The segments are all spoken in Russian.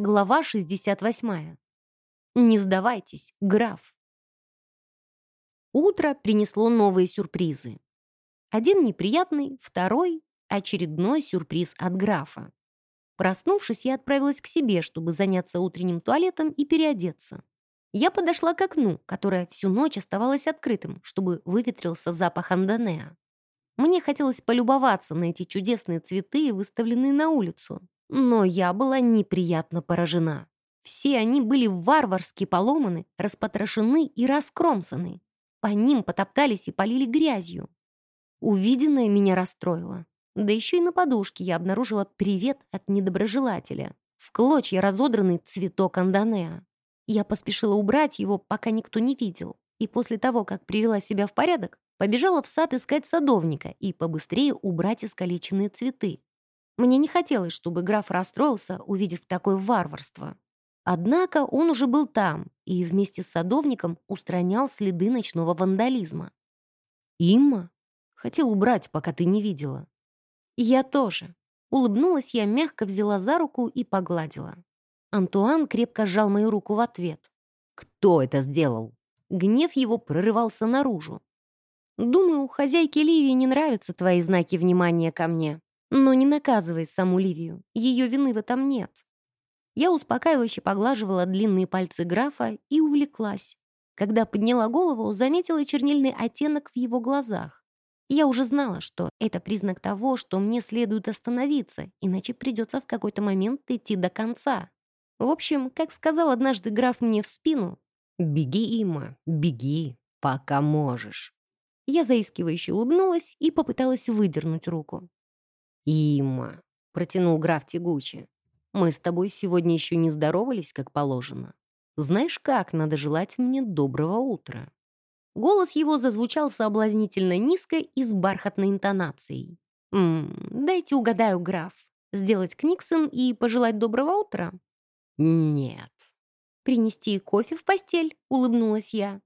Глава 68. Не сдавайтесь, граф. Утро принесло новые сюрпризы. Один неприятный, второй — очередной сюрприз от графа. Проснувшись, я отправилась к себе, чтобы заняться утренним туалетом и переодеться. Я подошла к окну, которое всю ночь оставалось открытым, чтобы выветрился запах андонеа. Мне хотелось полюбоваться на эти чудесные цветы, выставленные на улицу. Но я была неприятно поражена. Все они были варварски поломаны, распотрошены и раскромсаны. По ним потоптались и полили грязью. Увиденное меня расстроило. Да еще и на подушке я обнаружила привет от недоброжелателя. В клочья разодранный цветок андонеа. Я поспешила убрать его, пока никто не видел. И после того, как привела себя в порядок, побежала в сад искать садовника и побыстрее убрать искалеченные цветы. Мне не хотелось, чтобы граф расстроился, увидев такое варварство. Однако он уже был там и вместе с садовником устранял следы ночного вандализма. «Имма?» Хотел убрать, пока ты не видела». «Я тоже». Улыбнулась я, мягко взяла за руку и погладила. Антуан крепко сжал мою руку в ответ. «Кто это сделал?» Гнев его прорывался наружу. «Думаю, хозяйке Ливии не нравятся твои знаки внимания ко мне. Но не наказывай саму Ливию, ее вины в этом нет». Я успокаивающе поглаживала длинные пальцы графа и увлеклась. Когда подняла голову, заметила чернильный оттенок в его глазах. Я уже знала, что это признак того, что мне следует остановиться, иначе придется в какой-то момент идти до конца. В общем, как сказал однажды граф мне в спину, «Беги, Има, беги, пока можешь». Я заискивающе улыбнулась и попыталась выдернуть руку. «Има», — протянул граф тягуче, «мы с тобой сегодня еще не здоровались, как положено. Знаешь, как надо желать мне доброго утра?» Голос его зазвучал соблазнительно низко и с бархатной интонацией. «М -м, «Дайте угадаю, граф. Сделать книксон и пожелать доброго утра?» «Нет». «Принести кофе в постель?» — улыбнулась я.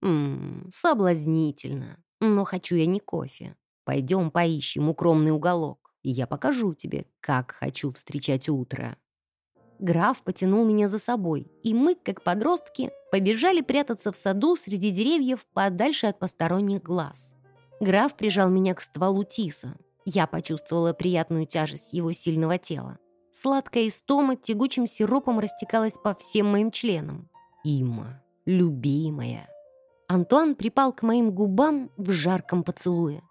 «Ммм, соблазнительно. Но хочу я не кофе. Пойдем поищем укромный уголок, я покажу тебе, как хочу встречать утро». Граф потянул меня за собой, и мы, как подростки, побежали прятаться в саду среди деревьев подальше от посторонних глаз. Граф прижал меня к стволу тиса. Я почувствовала приятную тяжесть его сильного тела. Сладкая истома тягучим сиропом растекалась по всем моим членам. «Има, любимая!» Антуан припал к моим губам в жарком поцелуе.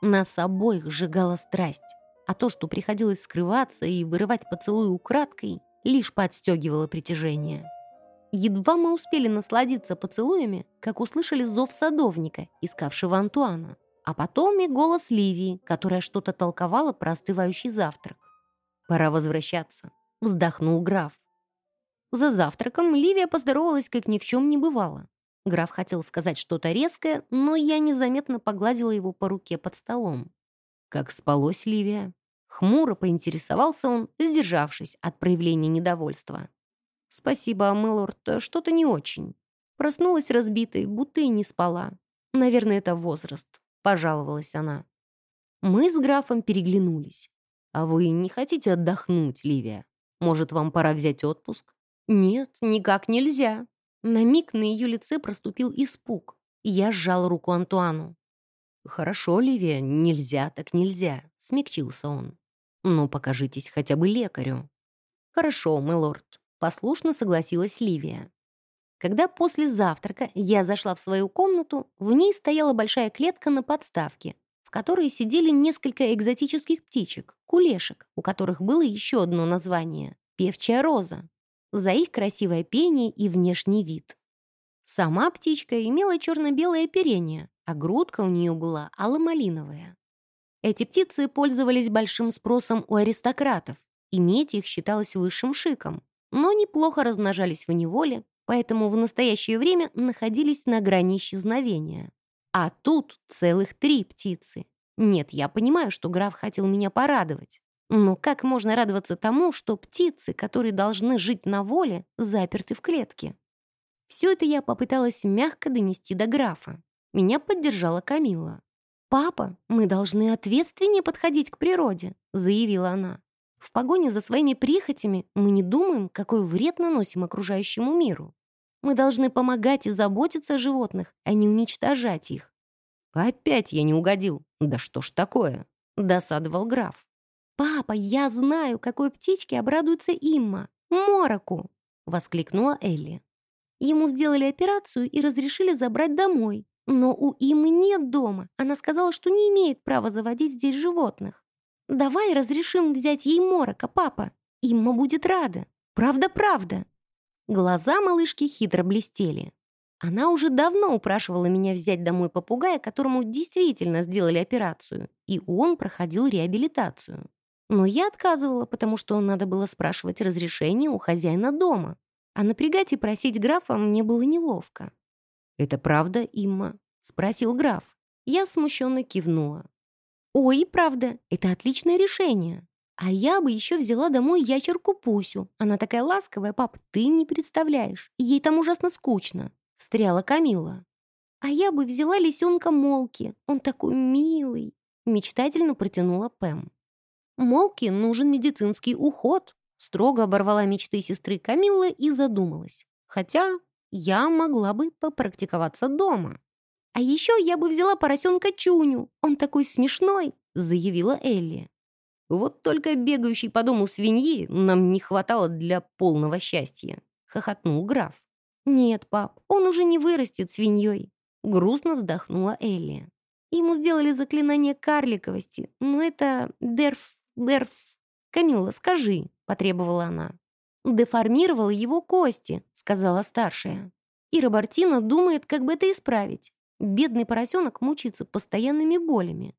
Нас обоих сжигала страсть, а то, что приходилось скрываться и вырывать поцелуй украдкой, лишь подстегивало притяжение. Едва мы успели насладиться поцелуями, как услышали зов садовника, искавшего Антуана, а потом и голос Ливии, которая что-то толковала про остывающий завтрак. «Пора возвращаться», — вздохнул граф. За завтраком Ливия поздоровалась, как ни в чем не бывало. Граф хотел сказать что-то резкое, но я незаметно погладила его по руке под столом. «Как спалось, Ливия?» Хмуро поинтересовался он, сдержавшись от проявления недовольства. «Спасибо, милорд, что-то не очень. Проснулась разбитой, будто и не спала. Наверное, это возраст», — пожаловалась она. Мы с графом переглянулись. «А вы не хотите отдохнуть, Ливия? Может, вам пора взять отпуск?» «Нет, никак нельзя». На миг на ее лице проступил испуг, я сжал руку Антуану. «Хорошо, Ливия, нельзя так нельзя», — смягчился он. «Ну, покажитесь хотя бы лекарю». «Хорошо, милорд», — послушно согласилась Ливия. Когда после завтрака я зашла в свою комнату, в ней стояла большая клетка на подставке, в которой сидели несколько экзотических птичек, кулешек, у которых было еще одно название — певчая роза, за их красивое пение и внешний вид. Сама птичка имела черно-белое оперение, а грудка у нее была алло-малиновая. Эти птицы пользовались большим спросом у аристократов. Иметь их считалось высшим шиком, но неплохо размножались в неволе, поэтому в настоящее время находились на грани исчезновения. А тут целых три птицы. Нет, я понимаю, что граф хотел меня порадовать. Но как можно радоваться тому, что птицы, которые должны жить на воле, заперты в клетке? Все это я попыталась мягко донести до графа. Меня поддержала Камила. «Папа, мы должны ответственнее подходить к природе», — заявила она. В погоне за своими прихотями мы не думаем, какой вред наносим окружающему миру. Мы должны помогать и заботиться о животных, а не уничтожать их. «Опять я не угодил. Да что ж такое?» — досадовал граф. «Папа, я знаю, какой птичке обрадуется Имма. Мороку!» — воскликнула Элли. Ему сделали операцию и разрешили забрать домой. Но у Имы нет дома. Она сказала, что не имеет права заводить здесь животных. Давай разрешим взять ей морока, папа. Имма будет рада. Правда-правда. Глаза малышки хитро блестели. Она уже давно упрашивала меня взять домой попугая, которому действительно сделали операцию, и он проходил реабилитацию. Но я отказывала, потому что надо было спрашивать разрешение у хозяина дома. А напрягать и просить графа мне было неловко. «Это правда, Имма?» — спросил граф. Я смущенно кивнула. «Ой, правда, это отличное решение. А я бы еще взяла домой ящерку Пусю. Она такая ласковая, пап, ты не представляешь. Ей там ужасно скучно встряла Камила. «А я бы взяла лисенка Молки, он такой милый», мечтательно протянула Пэм. «Молки нужен медицинский уход», строго оборвала мечты сестры Камиллы и задумалась. «Хотя я могла бы попрактиковаться дома». «А еще я бы взяла поросенка Чуню, он такой смешной», заявила Элли. «Вот только бегающей по дому свиньи нам не хватало для полного счастья», хохотнул граф. «Нет, пап, он уже не вырастет свиньей», — грустно вздохнула Элли. Ему сделали заклинание карликовости, но это дерф... дерф... «Камилла, скажи», — потребовала она. «Деформировала его кости», — сказала старшая. И Робертина думает, как бы это исправить. Бедный поросенок мучается постоянными болями.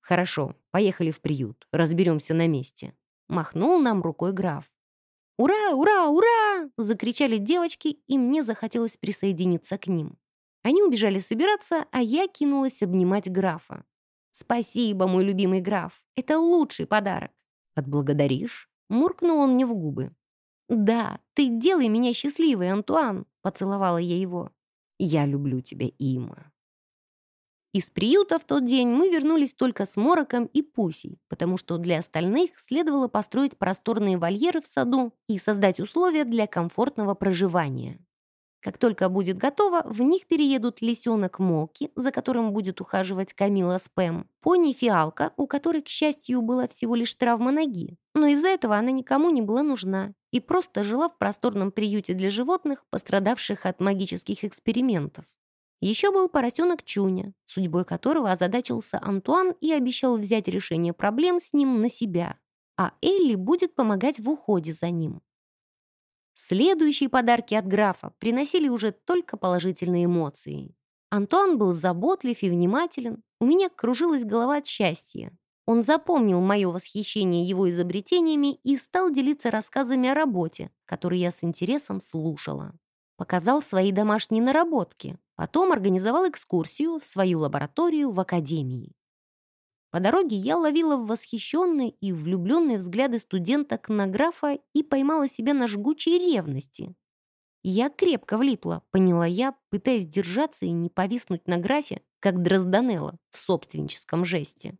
«Хорошо, поехали в приют, разберемся на месте», — махнул нам рукой граф. «Ура, ура, ура!» — закричали девочки, и мне захотелось присоединиться к ним. Они убежали собираться, а я кинулась обнимать графа. «Спасибо, мой любимый граф, это лучший подарок». «Отблагодаришь?» — муркнул он мне в губы. «Да, ты делай меня счастливой, Антуан», — поцеловала я его. «Я люблю тебя, Има». Из приюта в тот день мы вернулись только с Мороком и Пусей, потому что для остальных следовало построить просторные вольеры в саду и создать условия для комфортного проживания. Как только будет готово, в них переедут лисенок Молки, за которым будет ухаживать Камила Спэм, пони Фиалка, у которой, к счастью, была всего лишь травма ноги. Но из-за этого она никому не была нужна и просто жила в просторном приюте для животных, пострадавших от магических экспериментов. Еще был поросенок Чуня, судьбой которого озадачился Антуан и обещал взять решение проблем с ним на себя, а Элли будет помогать в уходе за ним. Следующие подарки от графа приносили уже только положительные эмоции. Антуан был заботлив и внимателен, у меня кружилась голова от счастья. Он запомнил мое восхищение его изобретениями и стал делиться рассказами о работе, которые я с интересом слушала. Показал свои домашние наработки, Потом организовал экскурсию в свою лабораторию в академии. По дороге я ловила восхищенные и влюбленные взгляды студенток на графа и поймала себя на жгучей ревности. Я крепко влипла, поняла я, пытаясь держаться и не повиснуть на графе, как Дрозданелла в собственническом жесте.